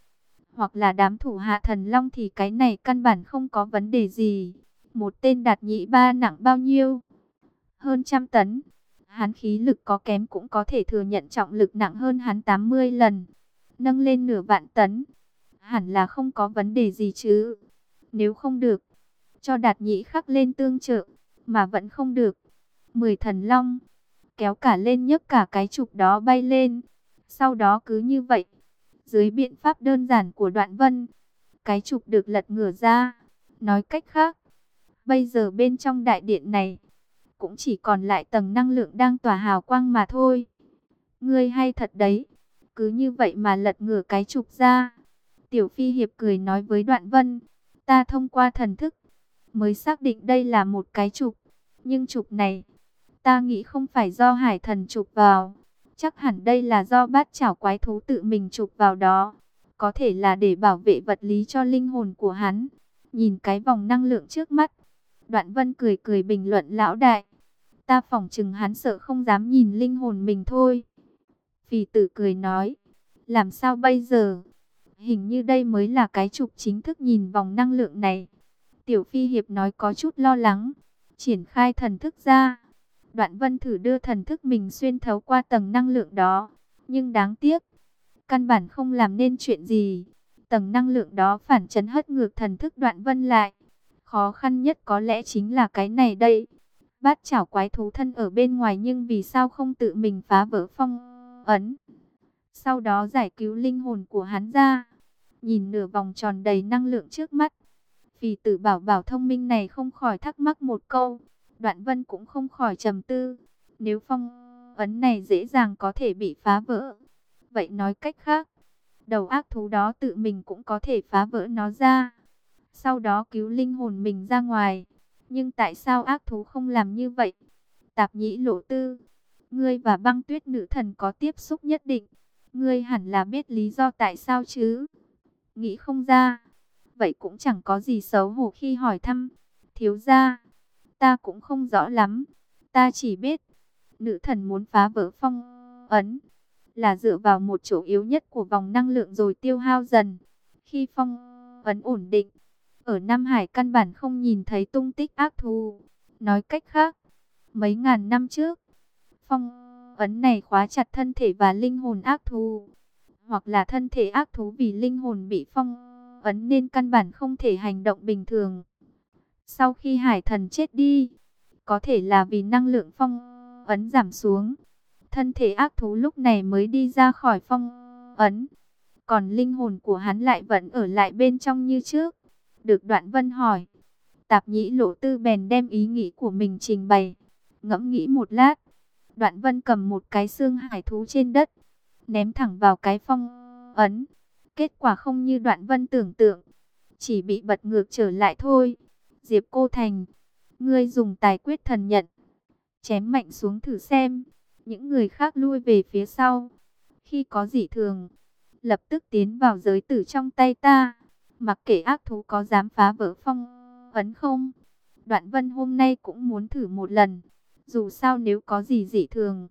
hoặc là đám thủ hạ thần long thì cái này căn bản không có vấn đề gì. Một tên đạt nhị ba nặng bao nhiêu? Hơn trăm tấn. Hắn khí lực có kém cũng có thể thừa nhận trọng lực nặng hơn hắn 80 lần. Nâng lên nửa vạn tấn. Hẳn là không có vấn đề gì chứ. Nếu không được, cho đạt nhĩ khắc lên tương trợ, mà vẫn không được. Mười thần long, kéo cả lên nhấc cả cái trục đó bay lên. Sau đó cứ như vậy, dưới biện pháp đơn giản của đoạn vân, cái trục được lật ngửa ra. Nói cách khác, bây giờ bên trong đại điện này, cũng chỉ còn lại tầng năng lượng đang tỏa hào quang mà thôi. Ngươi hay thật đấy, cứ như vậy mà lật ngửa cái trục ra. Tiểu Phi Hiệp cười nói với Đoạn Vân, ta thông qua thần thức, mới xác định đây là một cái trục. Nhưng trục này, ta nghĩ không phải do hải thần trục vào. Chắc hẳn đây là do bát chảo quái thú tự mình trục vào đó. Có thể là để bảo vệ vật lý cho linh hồn của hắn. Nhìn cái vòng năng lượng trước mắt, Đoạn vân cười cười bình luận lão đại. Ta phỏng chừng hắn sợ không dám nhìn linh hồn mình thôi. Phì tử cười nói. Làm sao bây giờ? Hình như đây mới là cái trục chính thức nhìn vòng năng lượng này. Tiểu Phi Hiệp nói có chút lo lắng. Triển khai thần thức ra. Đoạn vân thử đưa thần thức mình xuyên thấu qua tầng năng lượng đó. Nhưng đáng tiếc. Căn bản không làm nên chuyện gì. Tầng năng lượng đó phản chấn hất ngược thần thức đoạn vân lại. Khó khăn nhất có lẽ chính là cái này đây. Bát chảo quái thú thân ở bên ngoài nhưng vì sao không tự mình phá vỡ phong ấn. Sau đó giải cứu linh hồn của hắn ra. Nhìn nửa vòng tròn đầy năng lượng trước mắt. Vì tử bảo bảo thông minh này không khỏi thắc mắc một câu. Đoạn vân cũng không khỏi trầm tư. Nếu phong ấn này dễ dàng có thể bị phá vỡ. Vậy nói cách khác. Đầu ác thú đó tự mình cũng có thể phá vỡ nó ra. Sau đó cứu linh hồn mình ra ngoài. Nhưng tại sao ác thú không làm như vậy? Tạp nhĩ lộ tư. Ngươi và băng tuyết nữ thần có tiếp xúc nhất định. Ngươi hẳn là biết lý do tại sao chứ? Nghĩ không ra. Vậy cũng chẳng có gì xấu hổ khi hỏi thăm. Thiếu gia, ta cũng không rõ lắm. Ta chỉ biết, nữ thần muốn phá vỡ phong ấn. Là dựa vào một chỗ yếu nhất của vòng năng lượng rồi tiêu hao dần. Khi phong ấn ổn định, ở Nam Hải căn bản không nhìn thấy tung tích ác thù. Nói cách khác, mấy ngàn năm trước, phong ấn này khóa chặt thân thể và linh hồn ác thù. Hoặc là thân thể ác thú vì linh hồn bị phong ấn nên căn bản không thể hành động bình thường. Sau khi hải thần chết đi, có thể là vì năng lượng phong ấn giảm xuống. Thân thể ác thú lúc này mới đi ra khỏi phong ấn. Còn linh hồn của hắn lại vẫn ở lại bên trong như trước. Được đoạn vân hỏi. Tạp nhĩ lộ tư bèn đem ý nghĩ của mình trình bày. Ngẫm nghĩ một lát. Đoạn vân cầm một cái xương hải thú trên đất. Ném thẳng vào cái phong ấn. Kết quả không như đoạn vân tưởng tượng. Chỉ bị bật ngược trở lại thôi. Diệp Cô Thành. Ngươi dùng tài quyết thần nhận. Chém mạnh xuống thử xem. Những người khác lui về phía sau. Khi có dị thường. Lập tức tiến vào giới tử trong tay ta. Mặc kệ ác thú có dám phá vỡ phong ấn không. Đoạn vân hôm nay cũng muốn thử một lần. Dù sao nếu có gì dị thường.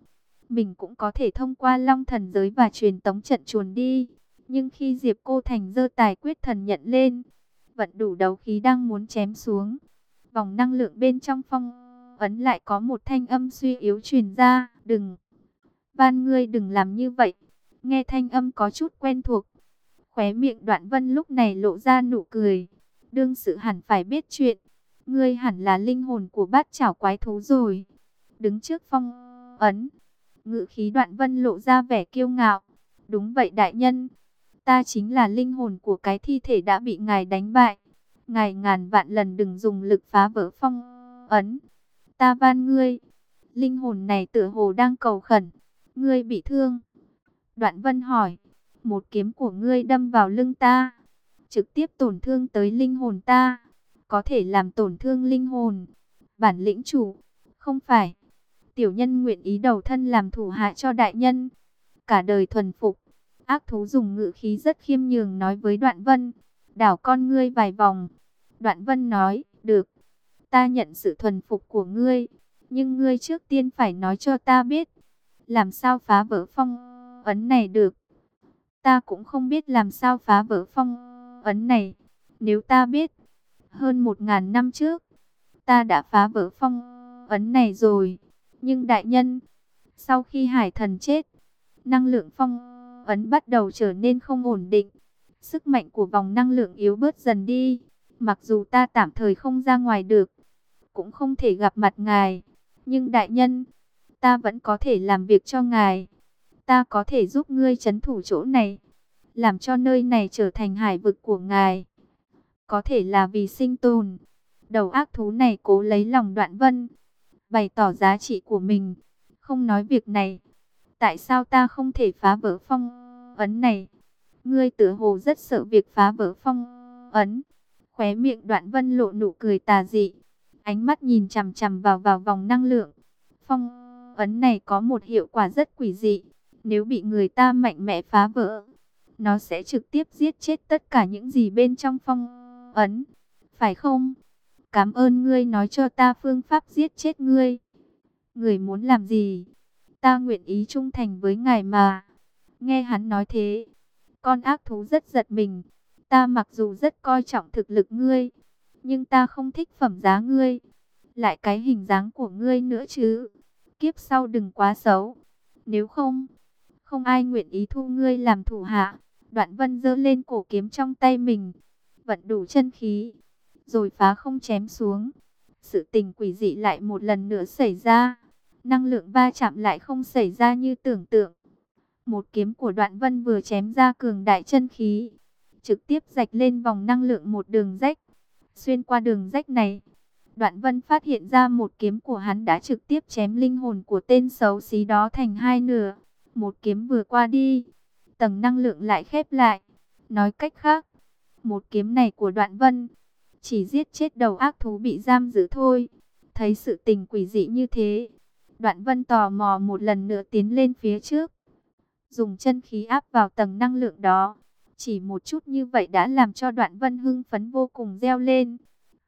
Mình cũng có thể thông qua long thần giới và truyền tống trận chuồn đi. Nhưng khi Diệp Cô Thành dơ tài quyết thần nhận lên, vận đủ đấu khí đang muốn chém xuống. Vòng năng lượng bên trong phong ấn lại có một thanh âm suy yếu truyền ra, đừng, ban ngươi đừng làm như vậy. Nghe thanh âm có chút quen thuộc. Khóe miệng đoạn vân lúc này lộ ra nụ cười. Đương sự hẳn phải biết chuyện. Ngươi hẳn là linh hồn của bát chảo quái thú rồi. Đứng trước phong ấn. Ngự khí đoạn vân lộ ra vẻ kiêu ngạo. Đúng vậy đại nhân. Ta chính là linh hồn của cái thi thể đã bị ngài đánh bại. Ngài ngàn vạn lần đừng dùng lực phá vỡ phong ấn. Ta van ngươi. Linh hồn này tựa hồ đang cầu khẩn. Ngươi bị thương. Đoạn vân hỏi. Một kiếm của ngươi đâm vào lưng ta. Trực tiếp tổn thương tới linh hồn ta. Có thể làm tổn thương linh hồn. Bản lĩnh chủ. Không phải. Tiểu nhân nguyện ý đầu thân làm thủ hạ cho đại nhân. Cả đời thuần phục Ác thú dùng ngữ khí rất khiêm nhường nói với Đoạn Vân. Đảo con ngươi vài vòng. Đoạn Vân nói, được. Ta nhận sự thuần phục của ngươi. Nhưng ngươi trước tiên phải nói cho ta biết. Làm sao phá vỡ phong ấn này được. Ta cũng không biết làm sao phá vỡ phong ấn này. Nếu ta biết, hơn một ngàn năm trước, ta đã phá vỡ phong ấn này rồi. Nhưng đại nhân, sau khi hải thần chết, năng lượng phong ấn bắt đầu trở nên không ổn định. Sức mạnh của vòng năng lượng yếu bớt dần đi. Mặc dù ta tạm thời không ra ngoài được, cũng không thể gặp mặt ngài. Nhưng đại nhân, ta vẫn có thể làm việc cho ngài. Ta có thể giúp ngươi chấn thủ chỗ này, làm cho nơi này trở thành hải vực của ngài. Có thể là vì sinh tồn. Đầu ác thú này cố lấy lòng đoạn vân, bày tỏ giá trị của mình. Không nói việc này, Tại sao ta không thể phá vỡ phong ấn này? Ngươi tử hồ rất sợ việc phá vỡ phong ấn. Khóe miệng đoạn vân lộ nụ cười tà dị. Ánh mắt nhìn chằm chằm vào vào vòng năng lượng. Phong ấn này có một hiệu quả rất quỷ dị. Nếu bị người ta mạnh mẽ phá vỡ, nó sẽ trực tiếp giết chết tất cả những gì bên trong phong ấn. Phải không? Cảm ơn ngươi nói cho ta phương pháp giết chết ngươi. Người muốn làm gì? Ta nguyện ý trung thành với ngài mà. Nghe hắn nói thế, con ác thú rất giật mình. Ta mặc dù rất coi trọng thực lực ngươi, nhưng ta không thích phẩm giá ngươi. Lại cái hình dáng của ngươi nữa chứ. Kiếp sau đừng quá xấu. Nếu không, không ai nguyện ý thu ngươi làm thủ hạ. Đoạn vân giơ lên cổ kiếm trong tay mình, vận đủ chân khí, rồi phá không chém xuống. Sự tình quỷ dị lại một lần nữa xảy ra. Năng lượng va chạm lại không xảy ra như tưởng tượng. Một kiếm của đoạn vân vừa chém ra cường đại chân khí, trực tiếp rạch lên vòng năng lượng một đường rách. Xuyên qua đường rách này, đoạn vân phát hiện ra một kiếm của hắn đã trực tiếp chém linh hồn của tên xấu xí đó thành hai nửa. Một kiếm vừa qua đi, tầng năng lượng lại khép lại. Nói cách khác, một kiếm này của đoạn vân, chỉ giết chết đầu ác thú bị giam giữ thôi. Thấy sự tình quỷ dị như thế, đoạn vân tò mò một lần nữa tiến lên phía trước. Dùng chân khí áp vào tầng năng lượng đó. Chỉ một chút như vậy đã làm cho đoạn vân hưng phấn vô cùng reo lên.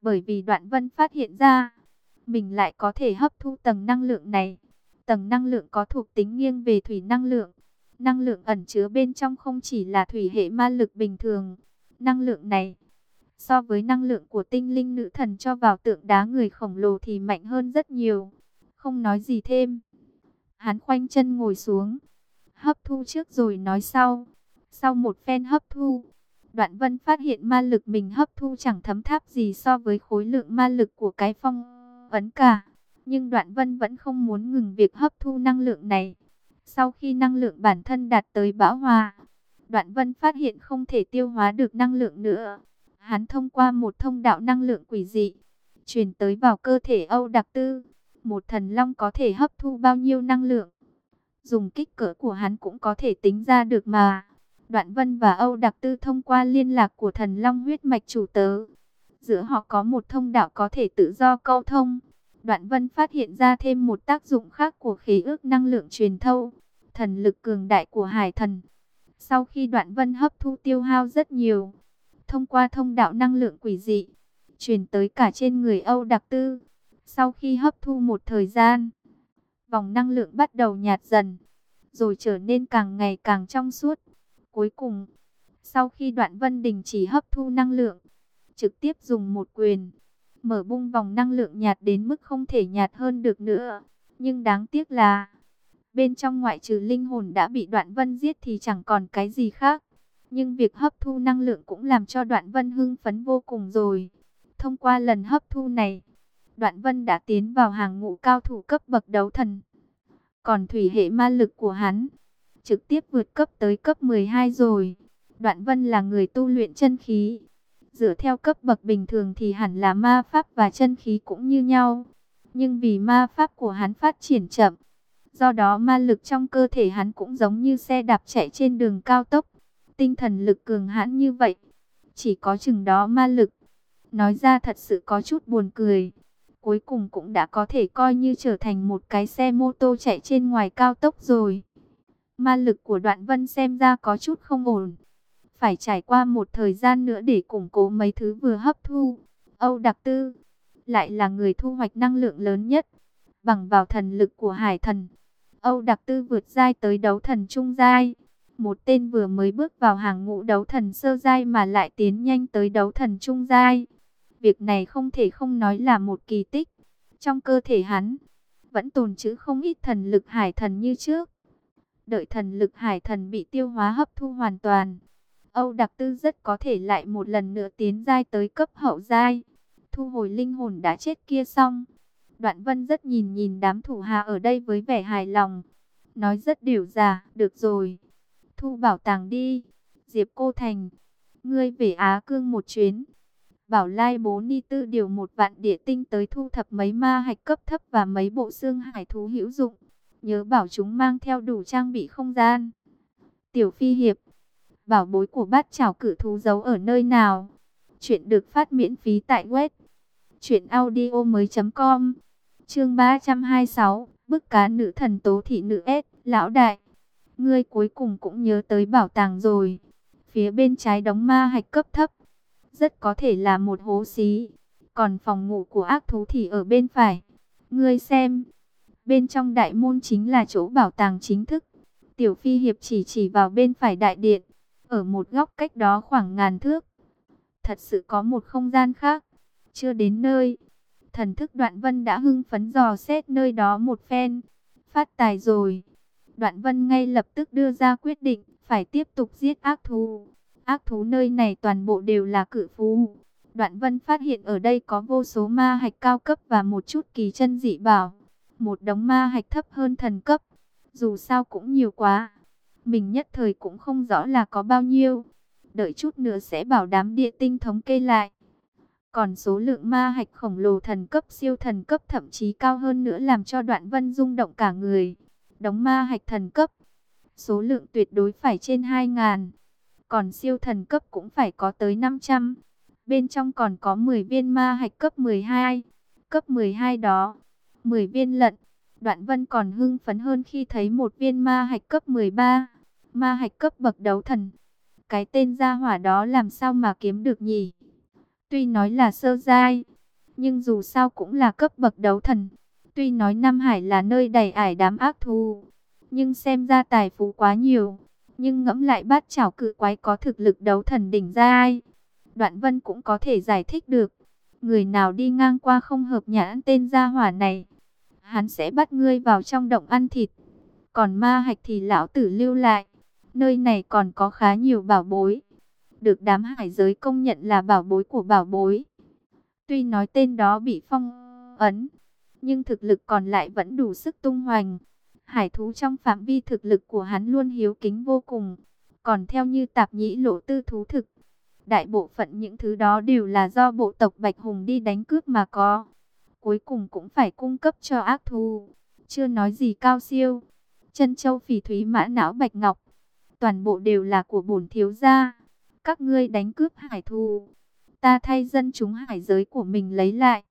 Bởi vì đoạn vân phát hiện ra, mình lại có thể hấp thu tầng năng lượng này. Tầng năng lượng có thuộc tính nghiêng về thủy năng lượng. Năng lượng ẩn chứa bên trong không chỉ là thủy hệ ma lực bình thường. Năng lượng này, so với năng lượng của tinh linh nữ thần cho vào tượng đá người khổng lồ thì mạnh hơn rất nhiều. Không nói gì thêm. Hắn khoanh chân ngồi xuống. Hấp thu trước rồi nói sau. Sau một phen hấp thu, Đoạn Vân phát hiện ma lực mình hấp thu chẳng thấm tháp gì so với khối lượng ma lực của cái phong ấn cả. Nhưng Đoạn Vân vẫn không muốn ngừng việc hấp thu năng lượng này. Sau khi năng lượng bản thân đạt tới bão hòa, Đoạn Vân phát hiện không thể tiêu hóa được năng lượng nữa. Hắn thông qua một thông đạo năng lượng quỷ dị, truyền tới vào cơ thể Âu Đặc Tư. Một thần long có thể hấp thu bao nhiêu năng lượng? Dùng kích cỡ của hắn cũng có thể tính ra được mà. Đoạn Vân và Âu Đặc Tư thông qua liên lạc của thần long huyết mạch chủ tớ. Giữa họ có một thông đạo có thể tự do câu thông. Đoạn Vân phát hiện ra thêm một tác dụng khác của khí ước năng lượng truyền thâu, thần lực cường đại của hải thần. Sau khi Đoạn Vân hấp thu tiêu hao rất nhiều, thông qua thông đạo năng lượng quỷ dị, truyền tới cả trên người Âu Đặc Tư. Sau khi hấp thu một thời gian, vòng năng lượng bắt đầu nhạt dần, rồi trở nên càng ngày càng trong suốt. Cuối cùng, sau khi Đoạn Vân đình chỉ hấp thu năng lượng, trực tiếp dùng một quyền mở bung vòng năng lượng nhạt đến mức không thể nhạt hơn được nữa. Nhưng đáng tiếc là, bên trong ngoại trừ linh hồn đã bị đoạn vân giết thì chẳng còn cái gì khác. Nhưng việc hấp thu năng lượng cũng làm cho đoạn vân hưng phấn vô cùng rồi. Thông qua lần hấp thu này, đoạn vân đã tiến vào hàng ngũ cao thủ cấp bậc đấu thần. Còn thủy hệ ma lực của hắn, trực tiếp vượt cấp tới cấp 12 rồi. Đoạn vân là người tu luyện chân khí Dựa theo cấp bậc bình thường thì hẳn là ma pháp và chân khí cũng như nhau. Nhưng vì ma pháp của hắn phát triển chậm, do đó ma lực trong cơ thể hắn cũng giống như xe đạp chạy trên đường cao tốc. Tinh thần lực cường hãn như vậy, chỉ có chừng đó ma lực. Nói ra thật sự có chút buồn cười. Cuối cùng cũng đã có thể coi như trở thành một cái xe mô tô chạy trên ngoài cao tốc rồi. Ma lực của đoạn vân xem ra có chút không ổn phải trải qua một thời gian nữa để củng cố mấy thứ vừa hấp thu. Âu Đặc Tư lại là người thu hoạch năng lượng lớn nhất, bằng vào thần lực của hải thần. Âu Đặc Tư vượt giai tới đấu thần trung giai. Một tên vừa mới bước vào hàng ngũ đấu thần sơ giai mà lại tiến nhanh tới đấu thần trung giai. Việc này không thể không nói là một kỳ tích. Trong cơ thể hắn, vẫn tồn trữ không ít thần lực hải thần như trước. Đợi thần lực hải thần bị tiêu hóa hấp thu hoàn toàn Âu Đặc Tư rất có thể lại một lần nữa tiến giai tới cấp hậu giai. Thu hồi linh hồn đã chết kia xong. Đoạn Vân rất nhìn nhìn đám thủ hạ ở đây với vẻ hài lòng. Nói rất điều giả, được rồi. Thu bảo tàng đi. Diệp Cô Thành, ngươi về Á Cương một chuyến. Bảo Lai bố Ni Tư điều một vạn địa tinh tới thu thập mấy ma hạch cấp thấp và mấy bộ xương hải thú hữu dụng. Nhớ bảo chúng mang theo đủ trang bị không gian. Tiểu Phi Hiệp, bảo bối của bát chảo cử thú giấu ở nơi nào. Chuyện được phát miễn phí tại web truyệnaudiomoi.com. Chương 326, bức cá nữ thần tố thị nữ S, lão đại. Ngươi cuối cùng cũng nhớ tới bảo tàng rồi. Phía bên trái đóng ma hạch cấp thấp, rất có thể là một hố xí. Còn phòng ngủ của ác thú thì ở bên phải. Ngươi xem, bên trong đại môn chính là chỗ bảo tàng chính thức. Tiểu Phi Hiệp chỉ chỉ vào bên phải đại điện, ở một góc cách đó khoảng ngàn thước. Thật sự có một không gian khác, chưa đến nơi. Thần thức đoạn vân đã hưng phấn dò xét nơi đó một phen. Phát tài rồi. Đoạn vân ngay lập tức đưa ra quyết định, phải tiếp tục giết ác thú. Ác thú nơi này toàn bộ đều là cự phú. Đoạn vân phát hiện ở đây có vô số ma hạch cao cấp và một chút kỳ chân dị bảo. Một đống ma hạch thấp hơn thần cấp. Dù sao cũng nhiều quá. Mình nhất thời cũng không rõ là có bao nhiêu. Đợi chút nữa sẽ bảo đám địa tinh thống kê lại. Còn số lượng ma hạch khổng lồ thần cấp siêu thần cấp thậm chí cao hơn nữa làm cho đoạn vân rung động cả người đóng ma hạch thần cấp. Số lượng tuyệt đối phải trên 2.000. Còn siêu thần cấp cũng phải có tới 500. Bên trong còn có 10 viên ma hạch cấp 12. Cấp 12 đó. 10 viên lận. Đoạn vân còn hưng phấn hơn khi thấy một viên ma hạch cấp 13. Ma hạch cấp bậc đấu thần. Cái tên gia hỏa đó làm sao mà kiếm được nhỉ? Tuy nói là sơ giai, nhưng dù sao cũng là cấp bậc đấu thần. Tuy nói Nam Hải là nơi đầy ải đám ác thù, nhưng xem ra tài phú quá nhiều. Nhưng ngẫm lại bát chảo cự quái có thực lực đấu thần đỉnh ra ai Đoạn vân cũng có thể giải thích được. Người nào đi ngang qua không hợp nhãn tên gia hỏa này. Hắn sẽ bắt ngươi vào trong động ăn thịt. Còn ma hạch thì lão tử lưu lại. Nơi này còn có khá nhiều bảo bối được đám hải giới công nhận là bảo bối của bảo bối. Tuy nói tên đó bị phong ấn, nhưng thực lực còn lại vẫn đủ sức tung hoành. Hải thú trong phạm vi thực lực của hắn luôn hiếu kính vô cùng. Còn theo như tạp nhĩ lộ tư thú thực, đại bộ phận những thứ đó đều là do bộ tộc Bạch Hùng đi đánh cướp mà có. Cuối cùng cũng phải cung cấp cho ác thú. Chưa nói gì cao siêu. Chân châu phỉ thúy mã não bạch ngọc. Toàn bộ đều là của bổn thiếu gia các ngươi đánh cướp hải thù, ta thay dân chúng hải giới của mình lấy lại.